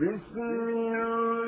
بسم الله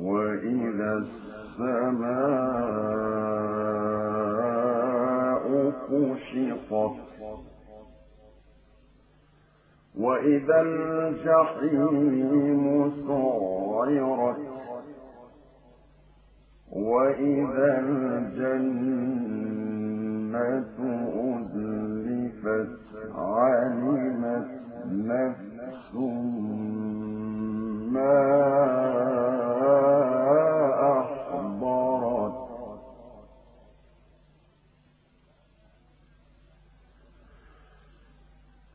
وإذا السماء وإذا الجحيم سعرت وإذا الجنة أزلفت علمت نفس ما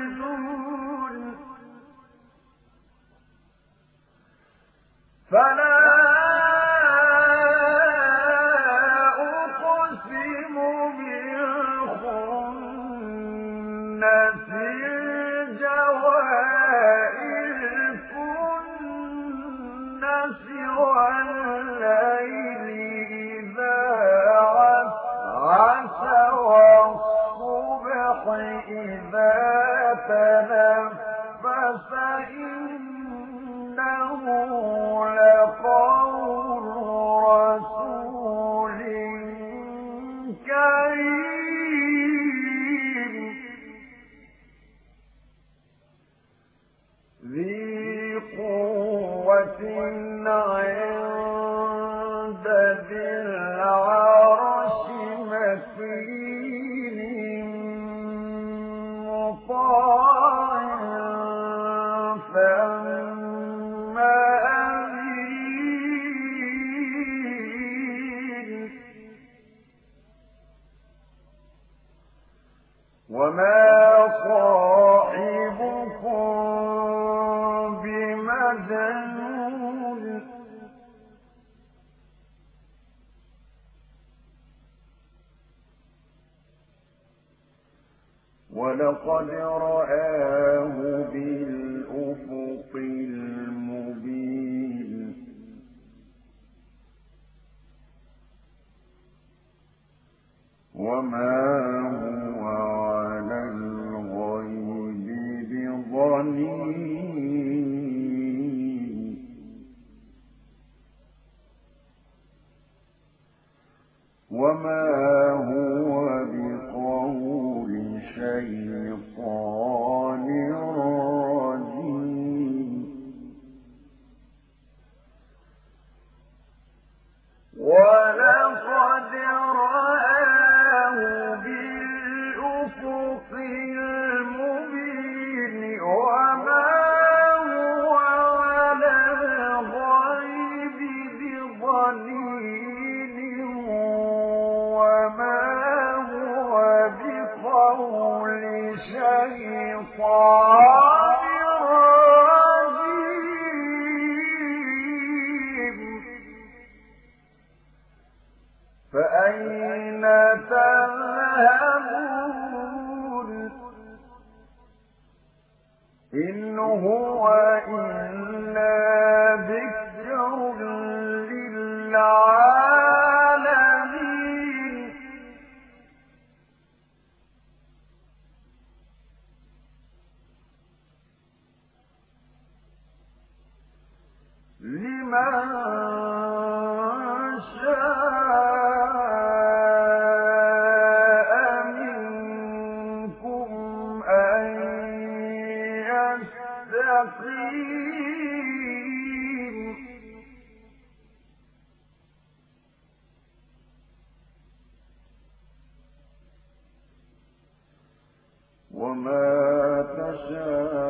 يعرجون فلا وما هو بقول شيطان رجيم ولقد رآه بالأفق no. وما تشاء